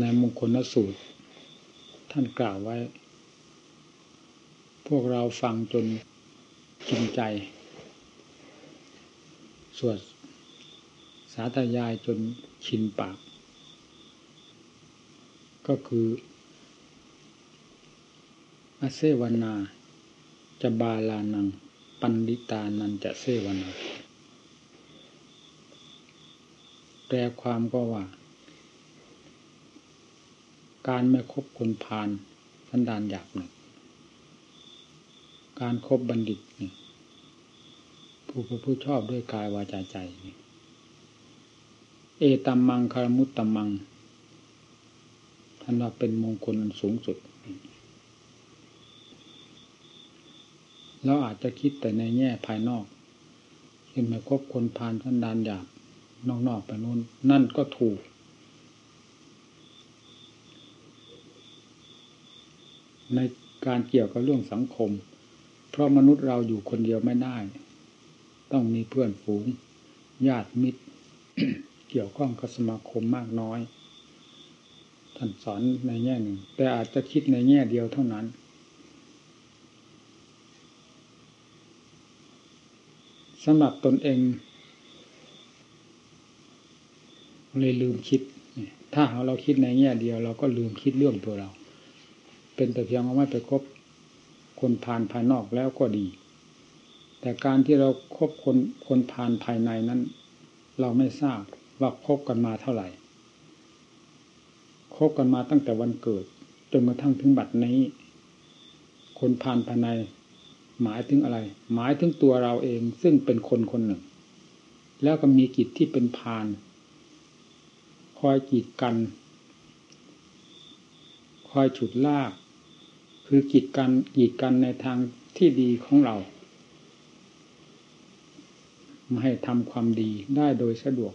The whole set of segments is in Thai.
ในมงคลสูตร ท่านกล่าวไว้ พวกเราฟังจนกินใจ สวดสาธยายจนชินปาก ก็คืออาเซวนา จะบาลานัง ปันดิตานันจะเซวนาแปลความก็ว่า การไม่คบคนพาลสันดานหยาบหนึ่งการครบบัณฑิตนี่ผู้ผู้ชอบด้วยกายวาจาใจนี่เอตัมมังคารมุตตัมมังท่านว่าเป็นมงคลอันสูงสุดเราอาจจะคิดแต่ในแง่ภายนอกเห็นมาคบคนพานสันดานหยาบนอกๆไปนู้นนั่นก็ถูก ในการเกี่ยวกับเรื่องสังคม เพราะมนุษย์เราอยู่คนเดียวไม่ได้ ต้องมีเพื่อนฝูง ญาติมิตร เกี่ยวข้องกับสมาคมมากน้อยท่านสอนในแง่หนึ่ง แต่อาจจะคิดในแง่เดียวเท่านั้น สำหรับตนเองเลยลืมคิด ถ้าเราคิดในแง่เดียว เราก็ลืมคิดเรื่องตัวเรา เป็นแต่เพียงว่าไม่ไปคบคนผ่านภายนอกแล้วก็ดี แต่การที่เราครบคนคนผ่านภายในนั้น เราไม่ทราบว่าคบกันมาเท่าไหร่คบกันมาตั้งแต่วันเกิดจนกระทั่งถึงบัดนี้ คนผ่านภายใน หมายถึงอะไร หมายถึงตัวเราเองซึ่งเป็นคนคนหนึ่ง แล้วก็มีกิจที่เป็นพานคอยกีดกัน คอยฉุดลาก คือกีดกันกีดกันในทางที่ดีของเราไม่ให้ทำความดีได้โดยสะดวก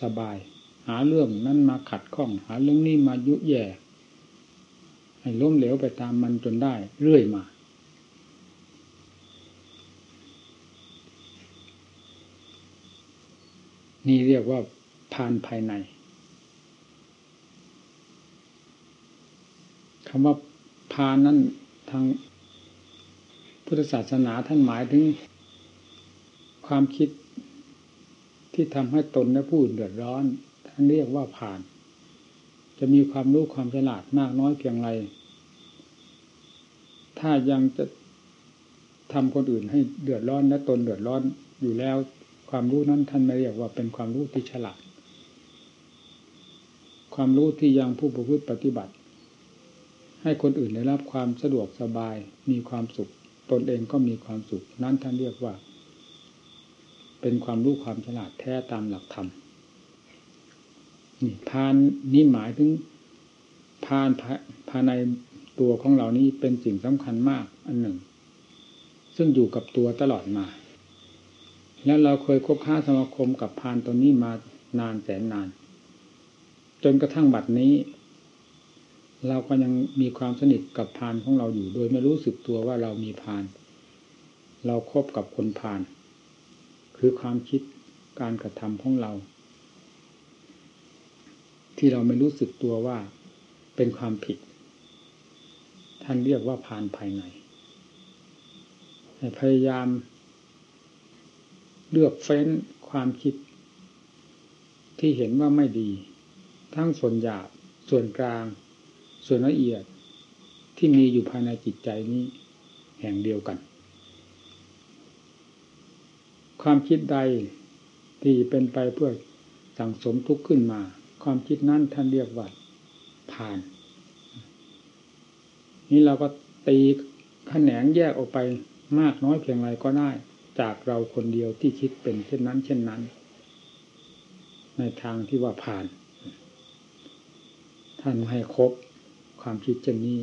สบาย หาเรื่องนั้นมาขัดข้อง หาเรื่องนี้มายุแย่ ให้ล้มเหลวไปตามมันจนได้เรื่อยมา นี่เรียกว่าพานภายในคำว่า พานนั้นทางพุทธศาสนาท่านหมายถึง ความคิดที่ทำให้ตนและผู้อื่นเดือดร้อน ท่านเรียกว่าผ่าน จะมีความรู้ความฉลาดมากน้อยเพียงไร ถ้ายังจะทำคนอื่นให้เดือดร้อนและตนเดือดร้อนอยู่แล้ว ความรู้นั้นท่านไม่เรียกว่าเป็นความรู้ที่ฉลาด ความรู้ที่ยังผู้ประพฤติปฏิบัติ ให้คนอื่นได้รับความสะดวกสบาย มีความสุข ตนเองก็มีความสุข นั้นท่านเรียกว่า เป็นความรู้ความฉลาดแท้ตามหลักธรรมนี่พานนี้หมายถึงพานภายในตัวของเรานี้เป็นสิ่งสำคัญมากอันหนึ่ง ซึ่งอยู่กับตัวตลอดมา แล้วเราเคยคบค้าสมาคมกับพานตัวนี้มานานแสนนาน จนกระทั่งบัดนี้ เราก็ยังมีความสนิทกับพานของเราอยู่ โดยไม่รู้สึกตัวว่าเรามีพาน เราครบกับคนพาน คือความคิดการกระทำของเรา ที่เราไม่รู้สึกตัวว่าเป็นความผิด ท่านเรียกว่าพานภายในพยายามเลือกเฟ้นความคิด ที่เห็นว่าไม่ดี ทั้งส่วนหยาบส่วนกลาง ส่วนละเอียดที่มีอยู่ภายในจิตใจนี้แห่งเดียวกัน ความคิดใดที่เป็นไปเพื่อสั่งสมทุกข์ขึ้นมา ความคิดนั้นท่านเรียกว่าผ่าน นี้เราก็ตีขแขนงแยกออกไปมากน้อยเพียงไรก็ได้ จากเราคนเดียวที่คิดเป็นเช่นนั้น เช่นนั้น ในทางที่ว่าผ่าน ท่านให้ครบ ความคิดเช่นนี้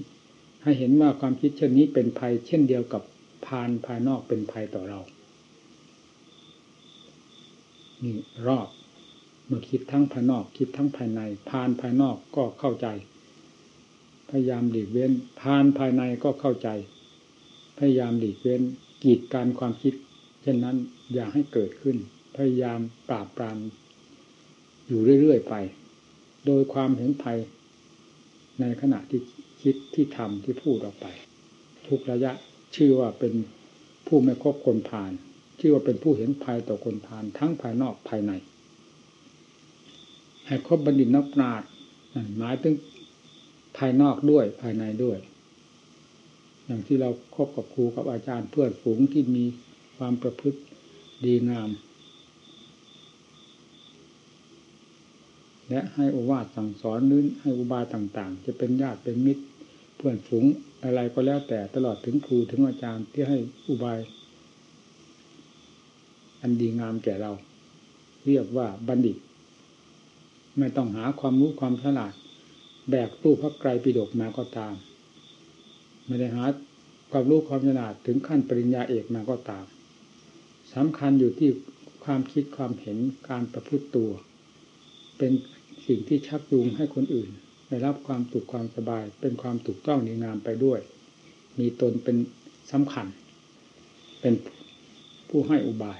ให้เห็นว่าความคิดเช่นนี้เป็นภัยเช่นเดียวกับพานภายนอกเป็นภัยต่อเรานี่รอบเมื่อคิดทั้งภายนอก คิดทั้งภายในพานภายนอกก็เข้าใจ พยายามหลีกเว้นพานภายในก็เข้าใจ พยายามหลีกเว้นกีดการความคิด เช่นนั้นอย่าให้เกิดขึ้น พยายามปราบปรามอยู่เรื่อยๆไป โดยความเห็นภัย ในขณะที่คิดที่ทำที่พูดออกไป ทุกระยะชื่อว่าเป็นผู้ไม่คบคนผ่าน ชื่อว่าเป็นผู้เห็นภัยต่อคนผ่าน ทั้งภายนอกภายในให้ครบบัณฑิตนักปราชญ์หมายถึงภายนอกด้วยภายในด้วย อย่างที่เราครบกับครูกับอาจารย์เพื่อนฝูงที่มีความประพฤติดีงาม และให้อุวาสสั่งสอนนื้นให้อุบายต่างๆ จะเป็นญาติเป็นมิตร เพื่อนฝูงอะไรก็แล้วแต่ตลอดถึงครูถึงอาจารย์ที่ให้อุบาย อันดีงามแก่เรา เรียกว่าบัณฑิต ไม่ต้องหาความรู้ความฉลาด แบกตู้พระไกรปิฎกมาก็ตาม ไม่ได้หาความรู้ความฉลาดถึงขั้นปริญญาเอกมาก็ตามสำคัญอยู่ที่ความคิดความเห็นการประพฤติตัว เป็น สิ่งที่ชักจูงให้คนอื่น ได้รับความสุขความสบาย เป็นความถูกต้องดีงามไปด้วย มีตนเป็นสำคัญ เป็นผู้ให้อุบาย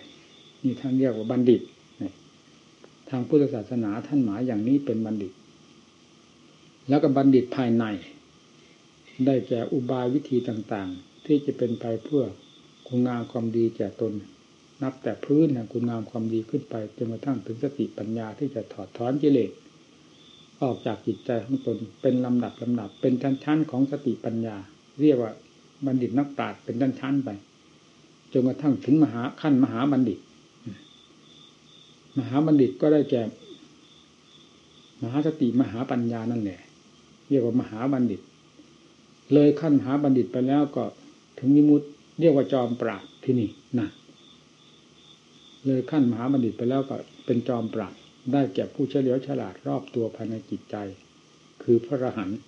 นี่ท่านเรียกว่าบัณฑิตทางพุทธศาสนาท่านหมายอย่างนี้เป็นบัณฑิต แล้วก็บัณฑิตภายใน ได้แก่อุบายวิธีต่างๆ ที่จะเป็นไปเพื่อคุณงามความดีแก่ตน นับแต่พื้นแห่งคุณงามความดีขึ้นไปจนกระทั่งถึงสติปัญญาที่จะถอดถอนกิเลส ออกจากจิตใจของตนเป็นลำดับลำดับ เป็นชั้นๆของสติปัญญา เรียกว่าบัณฑิตนักปราชญ์เป็นชั้นๆไปจนกระทั่งถึงมหาขั้นมหาบัณฑิต มหาบัณฑิตก็ได้แก่มหาสติมหาปัญญานั่นแหละเรียกว่ามหาบัณฑิต เลยขั้นมหาบัณฑิตไปแล้วก็ถึงนิมุตเรียกว่าจอมปราบที่นี่นะเลยขั้นมหาบัณฑิตไปแล้วก็เป็นจอมปราบ ได้แก่ผู้เฉลียวฉลาดรอบตัวภายในจิตใจ คือพระรหันต์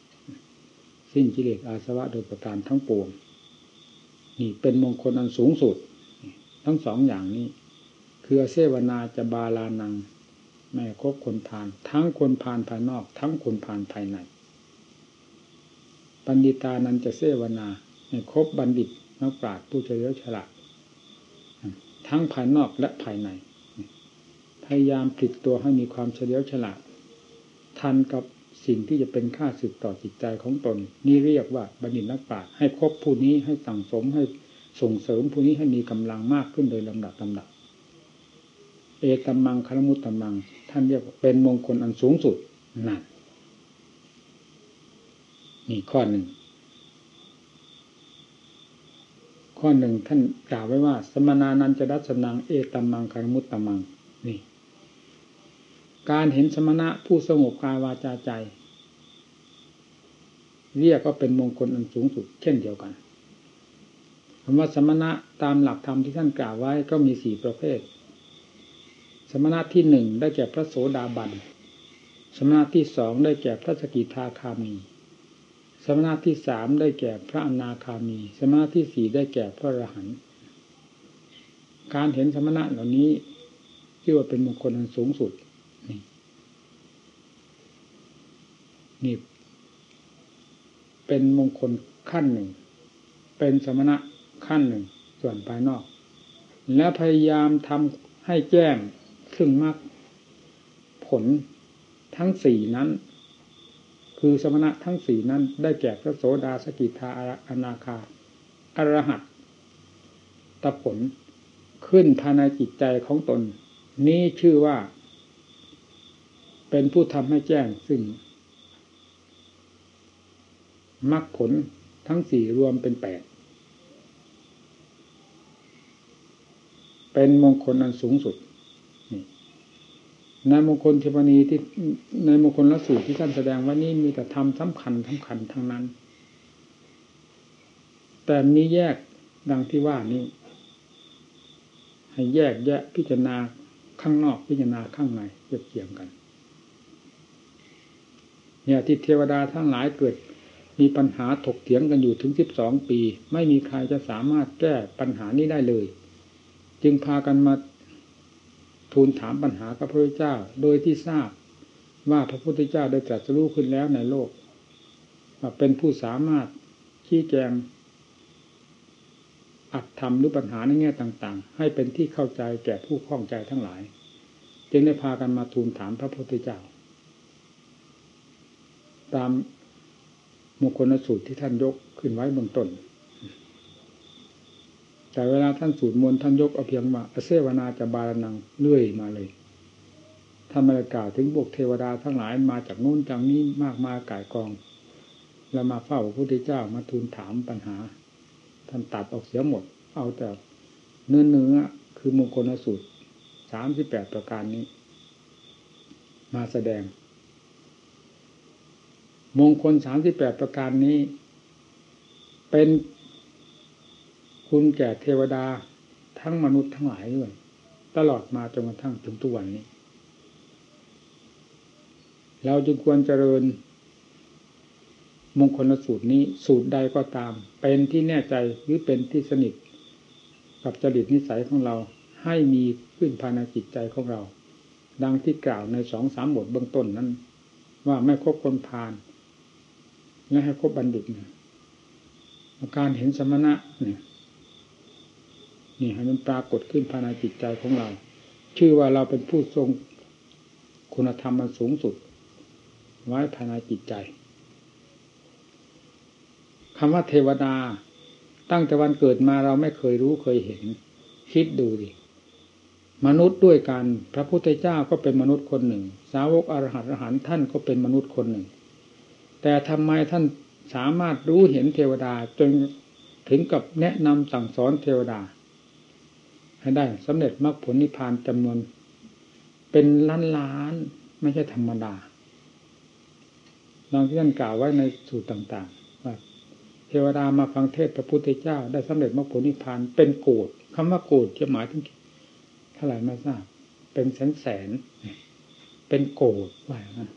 สิ้นกิเลสอาสวะโดยประการทั้งปวง นี่เป็นมงคลอันสูงสุด ทั้งสองอย่างนี้ คือเสวนาจะบาลานังไม่ครบคนผ่าน ทั้งคนผ่านภายนอก ทั้งคนผ่านภายใน ปัญญิตานั้นจะเสวนาให้ครบบัณฑิตนักปราชญ์ผู้เฉลียวฉลาดทั้งภายนอกและภายใน พยายามผลิตตัวให้มีความเฉลียวฉลาด ทันกับสิ่งที่จะเป็นค่าสึกต่อจิตใจของตน นี่เรียกว่าบัณฑิตนักปราชญ์ให้ครบผู้นี้ให้สั่งสมให้ส่งเสริมผู้นี้ให้มีกำลังมากขึ้นโดยลำดับลำดับ เอตัมมังคารมุตตัมมัง ท่านเรียกเป็นมงคลอันสูงสุดนั่นนี่ข้อหนึ่ง ข้อหนึ่งท่านกล่าวไว้ว่า สมนานันจะดัชนังเอตัมมังคารมุตตัมมัง การเห็นสมณะผู้สงบกายวาจาใจ เรียกก็เป็นมงคลอันสูงสุดเช่นเดียวกันคำว่าสมณะตามหลักธรรมที่ท่านกล่าวไว้ก็มีสี่ประเภท สมณะที่หนึ่งได้แก่พระโสดาบัน สมณะที่สองได้แก่พระสกิทาคามี สมณะที่สามได้แก่พระอนาคามี สมณะที่สี่ได้แก่พระอรหันต์การเห็นสมณะเหล่านี้ที่ว่าเป็นมงคลอันสูงสุด นี่ นี่ เป็นมงคลขั้นหนึ่ง เป็นสมณะขั้นหนึ่ง ส่วนภายนอก และพยายามทำให้แจ้งซึ่งมรรคผลทั้งสี่นั้น คือสมณะทั้งสี่นั้น ได้แก่พระโสดาสกิทาอนาคาอรหัตตผลขึ้นภายในจิตใจของตน นี้ชื่อว่า เป็นผู้ทำให้แจ้งซึ่ง มรรคผลทั้งสี่รวมเป็นแปด เป็นมงคลอันสูงสุดในมงคลเทวนีที่ในมงคลละสูตรที่ท่านแสดงว่านี่มีแต่ธรรมสำคัญสำคัญทั้งนั้น แต่มีแยกดังที่ว่านี้ให้แยกแยะพิจารณาข้างนอกพิจารณาข้างในเทียบเทียงกัน เนี่ยที่เทวดาทั้งหลายเกิด มีปัญหาถกเถียงกันอยู่ถึงสิบสองปี ไม่มีใครจะสามารถแก้ปัญหานี้ได้เลย จึงพากันมาทูลถามปัญหากับพระเจ้า โดยที่ทราบว่าพระพุทธเจ้าได้ตรัสรู้ขึ้นแล้วในโลกเป็นผู้สามารถชี้แจง อัดทำหรือปัญหาในแง่ต่าง ๆ ให้เป็นที่เข้าใจแก่ผู้ข้องใจทั้งหลาย จึงได้พากันมาทูลถามพระพุทธเจ้า ตาม มงคลสูตรที่ท่านยกขึ้นไว้เบื้องต้น แต่เวลาท่านสูตรมนท่านยกเอาเพียงว่าเสวนาจะบาลนังเลื่อยมาเลยท่านบรรยากาศถึงบวกเทวดาทั้งหลายมาจากโน้นจากนี้มากมายกายกอง แล้วมาเฝ้าพระพุทธเจ้ามาทูลถามปัญหา ท่านตัดออกเสียหมด เอาแต่เนื้อเนื้อคือมงคลสูตรสามสิบแปดประการนี้ มาแสดง มงคลสามสิบแปดประการนี้ เป็นคุณแก่เทวดาทั้งมนุษย์ทั้งหลายด้วย ตลอดมาจนกระทั่งถึงทุกวันนี้ เราจึงควรเจริญ มงคลสูตรนี้สูตรใดก็ตาม เป็นที่แน่ใจหรือเป็นที่สนิท กับจริตนิสัยของเราให้มีขึ้นภายในจิตใจของเรา ดังที่กล่าวในสองสามบทเบื้องต้นนั้น ว่าไม่คบคนพาล และให้คบบัณฑิตการเห็นสมณะเนี่ยนี่ให้มันปรากฏขึ้นภายในจิตใจของเรา ชื่อว่าเราเป็นผู้ทรงคุณธรรมมันสูงสุด ไว้ภายในจิตใจคำว่าเทวดา ตั้งแต่วันเกิดมาเราไม่เคยรู้เคยเห็น คิดดูดิมนุษย์ด้วยกัน พระพุทธเจ้าก็เป็นมนุษย์คนหนึ่ง สาวกอรหัตอรหันท่านก็เป็นมนุษย์คนหนึ่ง แต่ทำไมท่านสามารถรู้เห็นเทวดาจนถึงกับแนะนำสั่งสอนเทวดา ให้ได้สำเร็จมรรคผลนิพพานจำนวน เป็นล้านล้านไม่ใช่ธรรมดาลองที่ท่านกล่าวไว้ในสูตรต่างๆว่าเทวดามาฟังเทศพระพุทธเจ้า ได้สำเร็จมรรคผลนิพพานเป็นโกรธคำว่าโกรธจะหมายถึงเท่าไหร่ไม่ทราบ เป็นแสนแสนเป็นโกรธว่าอย่างนั้น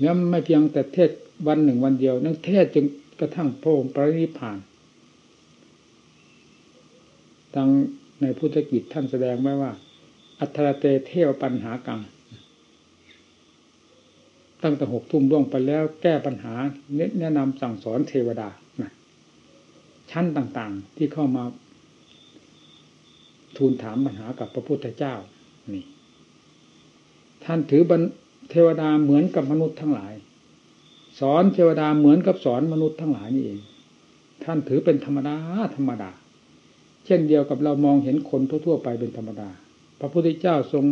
แล้วไม่เพียงแต่เทศวันหนึ่งวันเดียว นั่งเทศจนกระทั่งพระองค์ปรินิพานตังในพุทธกิจท่านแสดงไว้ว่า อัตรเตเทวปัญหากังตั้งแต่หกทุ่มล่วงไปแล้วแก้ปัญหาแนะนำสั่งสอนเทวดานะชั้นต่างๆที่เข้ามา ทูลถามปัญหากับพระพุทธเจ้านี่ ท่านถือบ เทวดาเหมือนกับมนุษย์ทั้งหลาย สอนเทวดาเหมือนกับสอนมนุษย์ทั้งหลายนี่เอง ท่านถือเป็นธรรมดาธรรมดา เช่นเดียวกับเรามองเห็นคนทั่ว ๆ ไปเป็นธรรมดา พระพุทธเจ้าทรง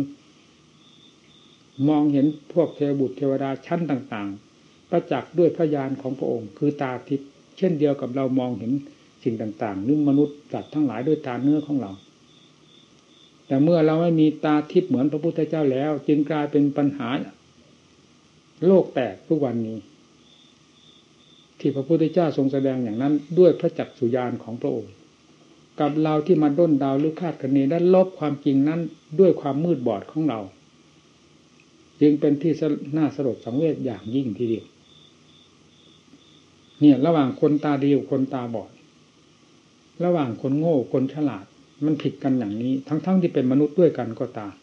มองเห็นพวกเทวบุตรเทวดาชั้นต่างๆ ประจักษ์ด้วยพยานของพระองค์ คือตาทิพย์เช่นเดียวกับเรามองเห็นสิ่งต่างๆนึกมนุษย์สัตว์ทั้งหลายด้วยตาเนื้อของเราแต่เมื่อเราไม่มีตาทิพย์เหมือนพระพุทธเจ้าแล้ว จึงกลายเป็นปัญหา โลกแตกทุกวันนี้ ที่พระพุทธเจ้าทรงแสดงอย่างนั้น ด้วยพระจักสุญานของพระองค์ กับเราที่มาด้นดาวหรือคาดคะเนได้ลบความจริงนั้นด้วยความมืดบอดของเรา จึงเป็นที่น่าสลดสังเวชอย่างยิ่งทีเดียวเนี่ยระหว่างคนตาดีกับคนตาบอด ระหว่างคนโง่คนฉลาด มันผิดกันอย่างนี้ ทั้งๆทที่เป็นมนุษย์ด้วยกันก็ตาม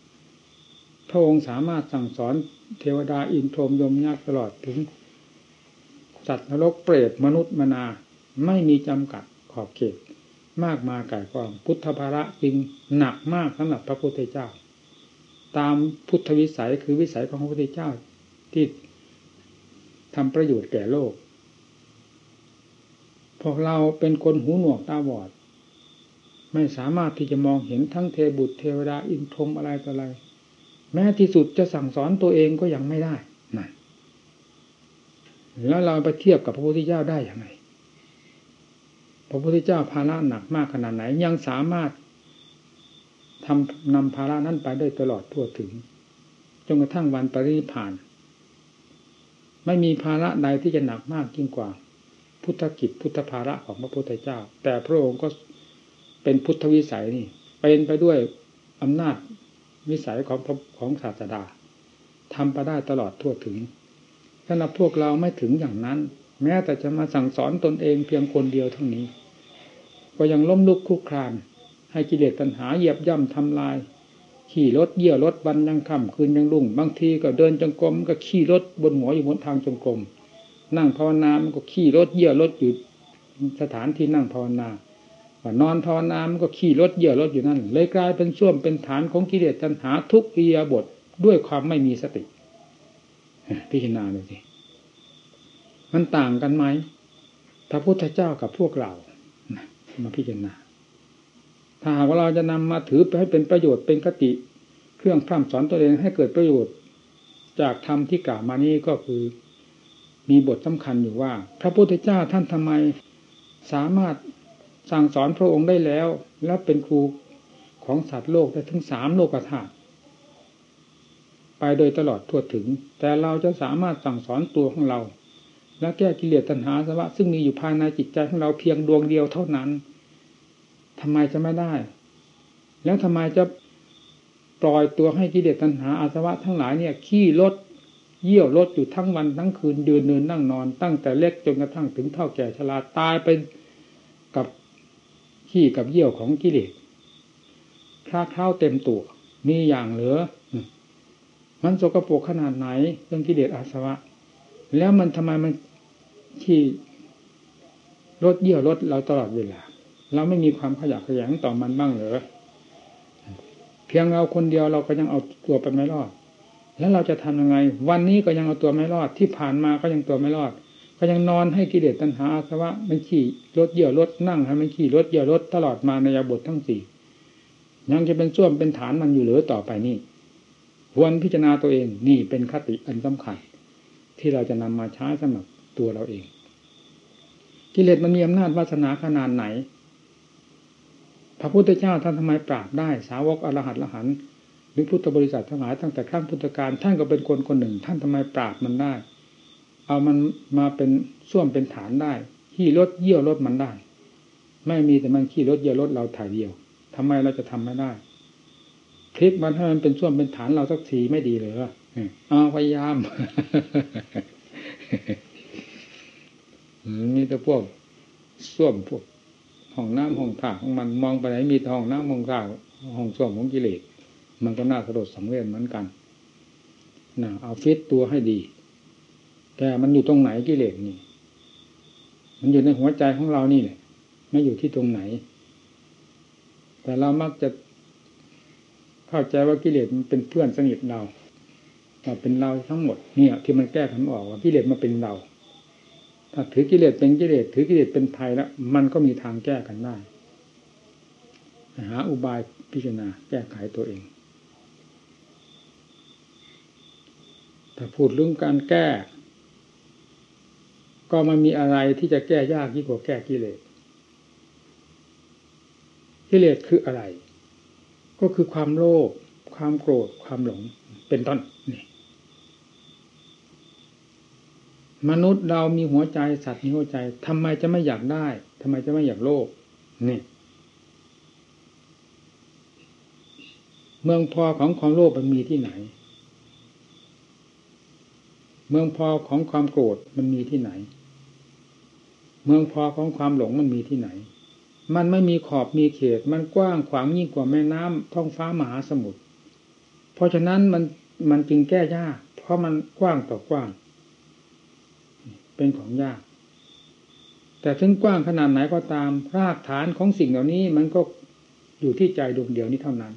ระองค์สามารถสั่งสอนเทวดาอินทรมยมยักษ์ตลอดถึงสัตว์นรกเปรตมนุษย์มนา ไม่มีจำกัดขอบเขต มากมาไก่กองพุทธภาระจริงหนักมากสำหรับพระพุทธเจ้า ตามพุทธวิสัยคือวิสัยของพระพุทธเจ้าที่ทำประโยชน์แก่โลก พวกเราเป็นคนหูหนวกตาบอด ไม่สามารถที่จะมองเห็นทั้งเทบุตรเทวดาอินทรมอะไรต่ออะไร แม้ที่สุดจะสั่งสอนตัวเองก็ยังไม่ได้นั่นแล้วเราไปเทียบกับพระพุทธเจ้าได้อย่างไรพระพุทธเจ้าภาระหนักมากขนาดไหน ยังสามารถทำนำภาระนั้นไปได้ตลอดทั่วถึงจนกระทั่งวันปรินิพาน ไม่มีภาระใดที่จะหนักมากยิ่งกว่า พุทธกิจพุทธภาระของพระพุทธเจ้า แต่พระองค์ก็เป็นพุทธวิสัยนี่เป็นไปด้วยอำนาจ วิสัยของของศาสดาทำไปได้ตลอดทั่วถึงสำหรับพวกเราไม่ถึงอย่างนั้น แม้แต่จะมาสั่งสอนตนเองเพียงคนเดียวเท่านี้ ก็ยังล้มลุกคุกคราน ให้กิเลสตัณหาเหยียบย่ำทำลาย ขี่รถเยี่ยวรถวันยังค่ำคืนยังรุ่ง บางทีก็เดินจงกรมก็ขี่รถบนหัวอยู่บนทางจงกรมนั่งภาวนามันก็ขี่รถเยี่ยวรถอยู่สถานที่นั่งภาวนา นอนภาวนามันก็ขี่รถเยี่ยวรถอยู่นั่น เลยกลายเป็นช่วมเป็นฐานของกิเลสตัณหาทุกอียบทด้วยความไม่มีสติพิจารณาเลยสิมันต่างกันไหมพระพุทธเจ้ากับพวกเรามาพิจารณาถ้าหากว่าเราจะนำมาถือไปให้เป็นประโยชน์เป็นคติ เครื่องพร่ำสอนตัวเองให้เกิดประโยชน์ จากธรรมที่กล่าวมานี้ก็คือ มีบทสำคัญอยู่ว่า พระพุทธเจ้าท่านทำไม สามารถ สั่งสอนพระองค์ได้แล้ว และเป็นครูของสัตว์โลกได้ถึงสามโลกธาตุไปโดยตลอดทั่วถึง แต่เราจะสามารถสั่งสอนตัวของเรา และแก้กิเลสตัณหาสวะซึ่งมีอยู่ภายในจิตใจของเราเพียงดวงเดียวเท่านั้นทำไมจะไม่ได้ แล้วทำไมจะปล่อยตัวให้กิเลสตัณหาอาสวะทั้งหลายเนี่ยขี้ลดเยี่ยวลดอยู่ทั้งวันทั้งคืนเดินเนินนั่งนอน ตั้งแต่เล็กจนกระทั่งถึงเท่าแก่ชราตายไปกับ ขี้กับเยี่ยวของกิเลสคลาเข้าเต็มตัว มีอย่างเหลือ มันสกปรกขนาดไหนเรื่องกิเลสอาสวะ แล้วมันทำไมมันที่ลดเยี่ยวลดเราตลอดเวลา เราไม่มีความขยักขยันต่อมันบ้างเหรอเพียงเราคนเดียวเราก็ยังเอาตัวไปไม่รอด แล้วเราจะทำยังไง วันนี้ก็ยังเอาตัวไม่รอดที่ผ่านมาก็ยังตัวไม่รอด ก็ยังนอนให้กิเลสตัณหาอาสวะมันขี่รถเยี่ยวรถนั่งให้มันขี่รถเยี่ยวรถตลอดมาในยาบททั้งสี่ยังจะเป็นส้วมเป็นฐานมันอยู่หรือต่อไปนี่ควรพิจารณาตัวเองนี่เป็นคติอันสำคัญ ที่เราจะนำมาใช้สำหรับตัวเราเอง กิเลสมันมีอำนาจวาสนาขนาดไหน พระพุทธเจ้าท่านทำไมปราบได้สาวกอรหัตละหันหรือพุทธบริษัททั้งหลายตั้งแต่ครั้งพุทธกาลท่านก็เป็นคนคนหนึ่ง ท่านทำไมปราบมันได้ เอามันมาเป็นส้วมเป็นฐานได้ ขี่รถเยี่ยวรถมันได้ ไม่มีแต่มันขี่รถเยี่ยวรถเราถ่ายเดียวทำไมเราจะทำไม่ได้พลิกมันให้มันเป็นส่วนเป็นฐานเราสักทีไม่ดีเลยเอาพยายามมีแต่พวกส้วมพวกห้องน้ำห้องถ่าของมันมองไปไหนมีห้องน้ำห้องถ่าห้องส้วมของกิเลสมันก็น่าสลดสังเวชเหมือนกันนะเอาฟิตตัวให้ดี แต่มันอยู่ตรงไหนกิเลสนี่ มันอยู่ในหัวใจของเรานี่แหละไม่อยู่ที่ตรงไหน แต่เรามักจะเข้าใจว่ากิเลสมันเป็นเพื่อนสนิทเราว่าเป็นเราทั้งหมดเนี่ย ที่มันแก้ขันออกว่ากิเลสมาเป็นเรา ถ้าถือกิเลสเป็นกิเลสถือกิเลสเป็นภัยแล้วมันก็มีทางแก้กันได้หาอุบายพิจารณาแก้ไขตัวเองถ้าพูดเรื่องการแก้ ก็มันมีอะไรที่จะแก้ยากยิ่งกว่าแก้กิเลส กิเลสคืออะไร ก็คือความโลภ ความโกรธ ความหลง เป็นต้นนี่มนุษย์เรามีหัวใจสัตว์มีหัวใจทำไมจะไม่อยากได้ทำไมจะไม่อยากโลภนี่ เมืองพอของความโลภมันมีที่ไหน เมืองพอของความโกรธมันมีที่ไหน เมืองพอของความหลงมันมีที่ไหน มันไม่มีขอบมีเขต มันกว้างขวางยิ่งกว่าแม่น้ำท้องฟ้ามหาสมุทร เพราะฉะนั้นมันมันจึงแก้ยาก เพราะมันกว้างต่อกว้าง เป็นของยาก แต่ถึงกว้างขนาดไหนก็ตาม รากฐานของสิ่งเหล่านี้มันก็อยู่ที่ใจดวงเดียวนี้เท่านั้น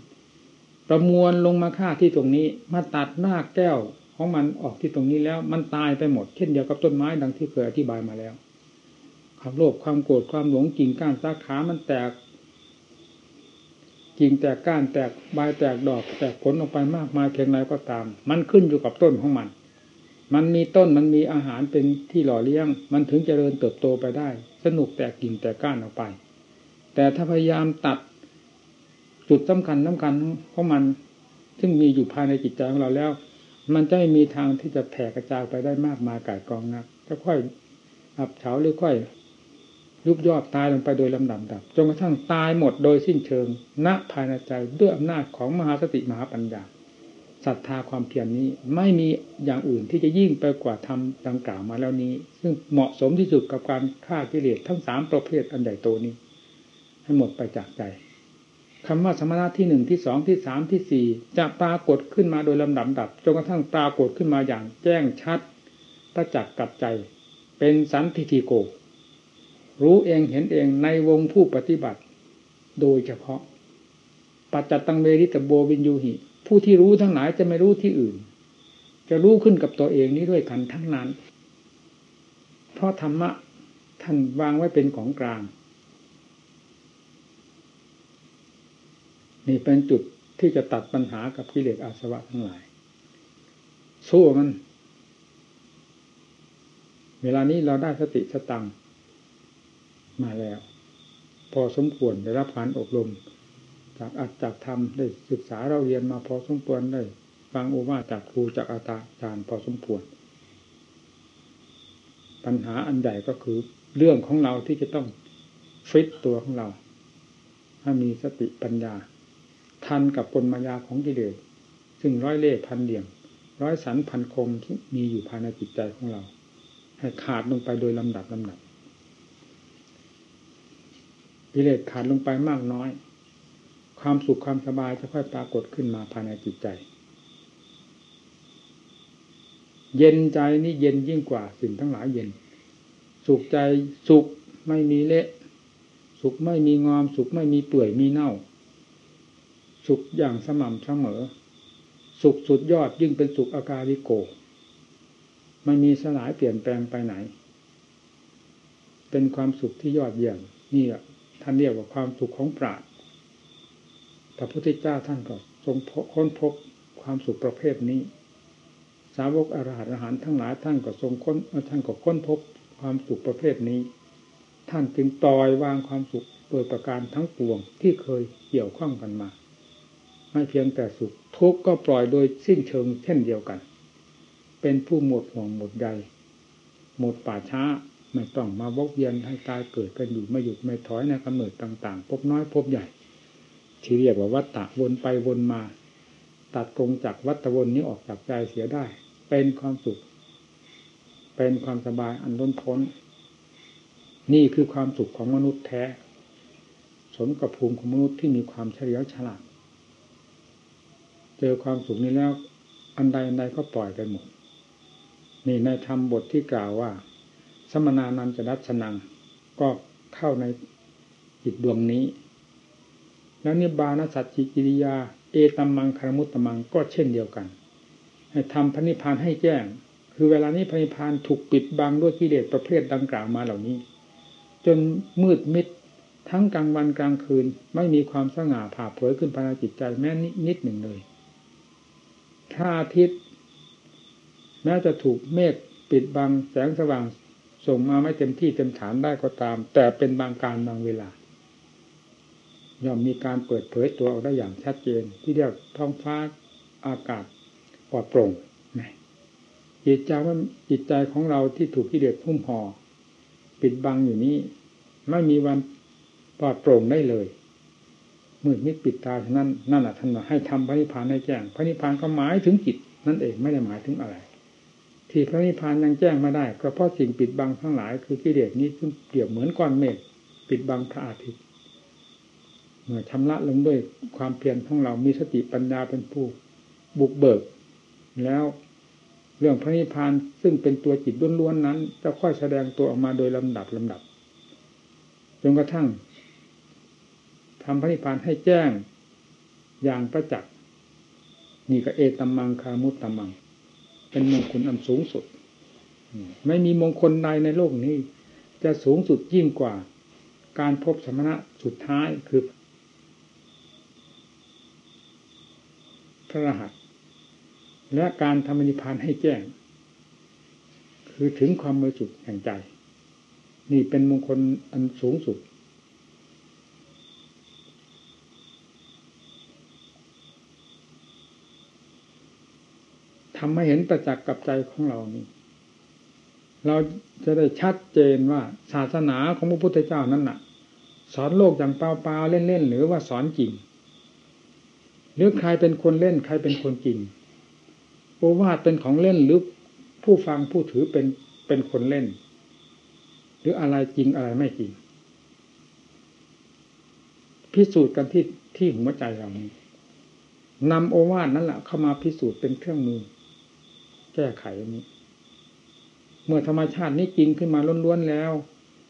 ประมวลลงมาฆ่าที่ตรงนี้ มาตัดหน้าแก้วของมันออกที่ตรงนี้แล้ว มันตายไปหมด เช่นเดียวกับต้นไม้ดังที่เคยอธิบายมาแล้ว ความโลภความโกรธความหลงกิ่งก้านสาขามันแตกกิ่งแตกก้านแตกใบแตกดอก แตกผลออกไปมากมายเพียงไรก็ตาม มันขึ้นอยู่กับต้นของมัน มันมีต้นมันมีอาหารเป็นที่หล่อเลี้ยง มันถึงจเจริญเติบโตไปได้ สนุกแตกกิ่งแตกก้านออกไป แต่ถ้าพยายามตัดจุดสำคัญสาคัญของมันซึ่งมีอยู่ภายในจิตใจของเราแล้ว มันจะไม่มีทางที่จะแผ่กระจายไปได้มากมายกายกองนะจะค่อยอับเฉาหรือค่อย ยุบยอดตายลงไปโดยลำดับดับจนกระทั่งตายหมดโดยสิ้นเชิง ณภายในใจด้วยอำนาจของมหาสติมหาปัญญาศรัทธาความเพียรนนี้ไม่มีอย่างอื่นที่จะยิ่งไปกว่าทำดังกล่าวมาแล้วนี้ ซึ่งเหมาะสมที่สุดกับการฆ่ากิเลสทั้งสามประเภทอันใหญ่โตนี้ ให้หมดไปจากใจคำว่าสมณะที่หนึ่งที่สองที่สามที่สี่จะปรากฏขึ้นมาโดยลำดับดับจนกระทั่งปรากฏขึ้นมาอย่างแจ้งชัดประจักษ์กับใจ เป็นสันทิฏฐิโก รู้เองเห็นเองในวงผู้ปฏิบัติ โดยเฉพาะ ปัจจตังเวริตโบวินยูหิ ผู้ที่รู้ทั้งหลายจะไม่รู้ที่อื่น จะรู้ขึ้นกับตัวเองนี้ด้วยกันทั้งนั้น เพราะธรรมะท่านวางไว้เป็นของกลาง นี่เป็นจุดที่จะตัดปัญหากับกิเลสอาสวะทั้งหลาย สู้มัน เวลานี้เราได้สติสตัง มาแล้ว พอสมควรได้รับการอบรม จากอัดจากธรรมได้ศึกษาเราเรียนมาพอสมควรได้ฟังโอวาจากครูจากอาจารย์พอสมควร ปัญหาอันใหญ่ก็คือเรื่องของเราที่จะต้องฟิตตัวของเราถ้ามีสติปัญญา ทันกับปนมายาของกิเลสซึ่งร้อยเล่พันเหลี่ยม ร้อยสันพันคมที่มีอยู่ภายในจิตใจของเรา ให้ขาดลงไปโดยลำดับลำดับ กิเลสขาดลงไปมากน้อย ความสุขความสบายจะค่อยปรากฏขึ้นมาภายในจิตใจ เย็นใจนี่เย็นยิ่งกว่าสิ่งทั้งหลายเย็น สุขใจสุขไม่มีเละ สุขไม่มีงอม สุขไม่มีเปื่อยมีเน่า สุขอย่างสม่ำเสมอ สุขสุดยอดยิ่งเป็นสุขอาการิโกไม่มีสลายเปลี่ยนแปลงไปไหน เป็นความสุขที่ยอดเยี่ยมนี่แหละ ท่านเรียกว่าความสุขของปราดพระพุทธเจ้าท่านก็ทรงค้นพบความสุขประเภทนี้ สาวกอรหันอาหารทั้งหลายท่านก็ทรงค้นท่านก็ค้นพบความสุขประเภทนี้ ท่านจึงต่อยวางความสุขโดยประการทั้งปวงที่เคยเกี่ยวข้องกันมา ไม่เพียงแต่สุขทุกข์ก็ปล่อยโดยสิ้นเชิงเช่นเดียวกัน เป็นผู้หมดห่วงหมดใยหมดป่าช้า ไม่ต้องมาวกเวียนให้ตายเกิดกันอยู่ไม่หยุดไม่ถอยในกำเนิดต่างๆ พบน้อยพบใหญ่ ที่เรียกว่าวัฏฏะวนไปวนมา ตัดตรงจากวัฏวนนี้ออกจากใจเสียได้ เป็นความสุข เป็นความสบายอันล้นพ้น นี่คือความสุขของมนุษย์แท้ สมกับภูมิของมนุษย์ที่มีความเฉลียวฉลาดเจอความสุขนี้แล้ว อันใดอันใดก็ปล่อยไปหมดนี่ในธรรมบทที่กล่าวว่า สมนานันจะรัชนัง ก็เข้าในจิตดวงนี้ แล้วนิบานสัจจิกิริยา เอตัมมังคารมุตตมังก็เช่นเดียวกัน ให้ทำพระนิพพานให้แจ้ง คือเวลานี้พระนิพพานถูกปิดบังด้วยกิเลสประเภทดังกล่าวมาเหล่านี้ จนมืดมิดทั้งกลางวันกลางคืนไม่มีความสง่าผ่าเผยขึ้นภายในจิตใจแม้นิดหนึ่งเลยพระอาทิตย์แม้จะถูกเมฆปิดบังแสงสว่าง ส่งมาไม่เต็มที่เต็มฐานได้ก็ตาม แต่เป็นบางการบางเวลาย่อมมีการเปิดเผยตัวออกได้อย่างชัดเจน ที่เรียกท้องฟ้าอากาศปลอดโปร่งจิตใจว่าจิตใจของเราที่ถูกกิเลสพุ่มห่อปิดบังอยู่นี้ ไม่มีวันปลอดโปร่งได้เลยมืดมิดปิดตาฉะนั้นนั่นแหะท่านให้ทำพระนิพพานให้แจ้งพระนิพพานก็หมายถึงจิตนั่นเองไม่ได้หมายถึงอะไร ที่พระนิพพานยังแจ้งมาได้ก็เพราะสิ่งปิดบังทั้งหลาย คือกิเลสนี้ซึ่งเปรียบเหมือนก้อนเมฆปิดบังพระอาทิตย์เมื่อชำระลงด้วยความเพียรของเรามีสติปัญญาเป็นผู้บุกเบิก แล้วเรื่องพระนิพพานซึ่งเป็นตัวจิตล้วนๆนั้น จะค่อยแสดงตัวออกมาโดยลำดับลำดับจนกระทั่งทำพระนิพพานให้แจ้งอย่างประจักษ์นี่ก็เอตัมมังคามุตตัมมัง เป็นมงคลอันสูงสุด ไม่มีมงคลใดในโลกนี้ จะสูงสุดยิ่งกว่า การพบสมณะสุดท้ายคือ พระรหัส และการทำนิพพานให้แจ้ง คือถึงความบริสุทธิ์แห่งใจ นี่เป็นมงคลอันสูงสุด ทำให้เห็นประจักษ์กับใจของเรานี่ เราจะได้ชัดเจนว่าศาสนาของพระพุทธเจ้านั้นน่ะ สอนโลกอย่างเปล่าๆเล่นๆหรือว่าสอนจริงหรือใครเป็นคนเล่นใครเป็นคนจริงโอวาทเป็นของเล่นหรือผู้ฟังผู้ถือเป็นเป็นคนเล่น หรืออะไรจริงอะไรไม่จริง พิสูจน์กันที่ที่หัวใจเรานี้นำโอวาทนั่นแหละเข้ามาพิสูจน์เป็นเครื่องมือ แก้ไขนี้ เมื่อธรรมชาตินี้จริงขึ้นมาล้วนๆแล้ว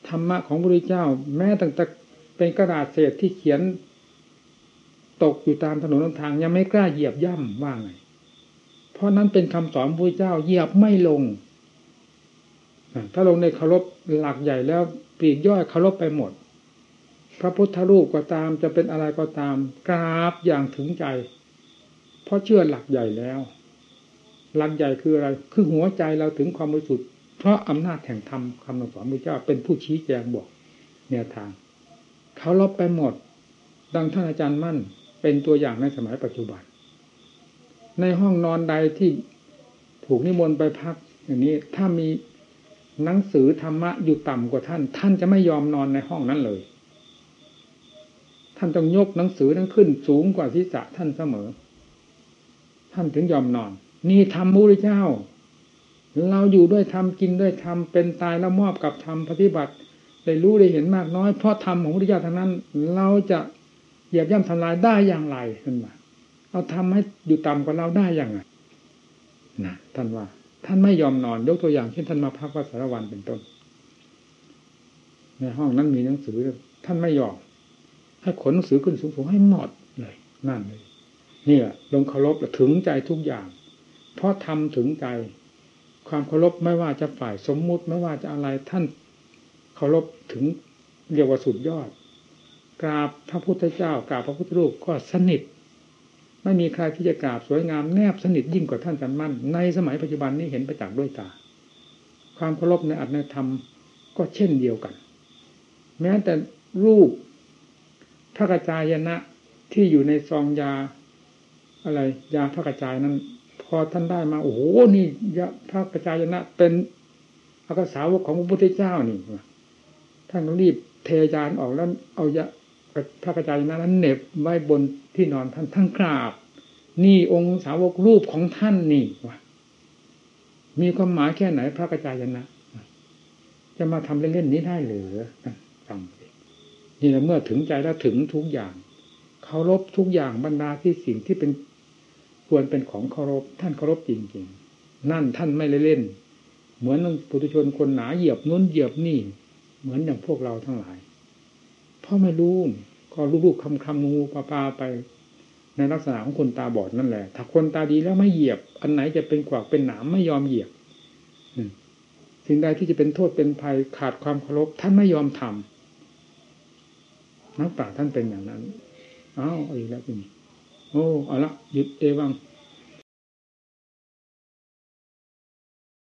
ธรรมะของพระพุทธเจ้า แม้ตั้งแต่เป็นกระดาษเศษที่เขียน ตกอยู่ตามถนนทางยังไม่กล้าเหยียบย่ำว่าไง เพราะนั้นเป็นคำสอนพระพุทธเจ้าเหยียบไม่ลง ถ้าลงในเคารพหลักใหญ่แล้วปีกย่อยเคารพไปหมด พระพุทธรูปก็ตามจะเป็นอะไรก็ตามกราบอย่างถึงใจ เพราะเชื่อหลักใหญ่แล้ว หลักใหญ่คืออะไร คือหัวใจเราถึงความบริสุทธิ์เพราะอำนาจแห่งธรรมคำสอนพระเจ้าเป็นผู้ชี้แจงบอกแนวทาง เขาลบไปหมด ดังท่านอาจารย์มั่นเป็นตัวอย่างในสมัยปัจจุบัน ในห้องนอนใดที่ถูกนิมนต์ไปพัก อย่างนี้ถ้ามีหนังสือธรรมะอยู่ต่ำกว่าท่าน ท่านจะไม่ยอมนอนในห้องนั้นเลย ท่านต้องยกหนังสือนั้นขึ้นสูงกว่าศีรษะท่านเสมอ ท่านถึงยอมนอน นี่ธรรมมุริเจ้า เราอยู่ด้วยธรรมกินด้วยธรรมเป็นตายแล้วมอบกับธรรมปฏิบัติได้รู้ได้เห็นมากน้อยเพราะธรรมของพระพุทธเจ้าทั้งนั้น เราจะเหยียบย่ำทำลายได้อย่างไรท่านว่าเอาทำให้อยู่ต่ำกว่าเราได้อย่างไรนะท่านว่า ท่านไม่ยอมนอนยกตัวอย่างเช่นท่านมาพักวัดสารวันเป็นต้น ในห้องนั้นมีหนังสือ ท่านไม่ยอมให้ขนหนังสือขึ้นสูงๆให้หมดเลยนั่นเลยนี่แหละลงเคารพถึงใจทุกอย่าง เพราะทำถึงใจ ความเคารพไม่ว่าจะฝ่ายสมมุติไม่ว่าจะอะไรท่านเคารพถึงเรียกว่าสุดยอด กราบพระพุทธเจ้ากราบพระพุทธรูปก็สนิท ไม่มีใครที่จะกราบสวยงามแนบสนิทยิ่งกว่าท่านจันมั่น ในสมัยปัจจุบันนี้เห็นประจักษ์ด้วยตา ความเคารพในอัตนธรรมก็เช่นเดียวกัน แม้แต่รูปพระกระจายนะที่อยู่ในซองยาอะไรยาพระกระจายนั้น พอท่านได้มาโอ้โหนี่ยาพระกระจายนะ เป็นอากาสาวกของพระพุทธเจ้านี่ท่านรีบเทยานออกแล้วเอายาพระกระจายนะนั้นเน็บไว้บนที่นอนท่านทั้งกราบ นี่องค์สาวกรูปของท่านนี่วะมีความหมายแค่ไหนพระกระจายนะจะมาทำเล่นๆนี้ได้หรือฟังนี่แหละเมื่อถึงใจแล้วถึงทุกอย่างเคารพทุกอย่างบรรดาที่สิ่งที่เป็น ควรเป็นของเคารพท่านเคารพจริงๆ นั่นท่านไม่เล่น เหมือนปุถุชนคนหนาเหยียบนู้นเหยียบนี่ เหมือนอย่างพวกเราทั้งหลายเพราะไม่รู้ก็ลูกๆคำคำงูปลาปลาไป ในลักษณะของคนตาบอดนั่นแหละ ถ้าคนตาดีแล้วไม่เหยียบ อันไหนจะเป็นกวากเป็นหนามไม่ยอมเหยียบสิ่งใดที่จะเป็นโทษเป็นภัยขาดความเคารพท่านไม่ยอมทำนักปราชญ์ท่านเป็นอย่างนั้นอ้าวอีกแล้วเป็น โอ้เอาละหยุดเอวัง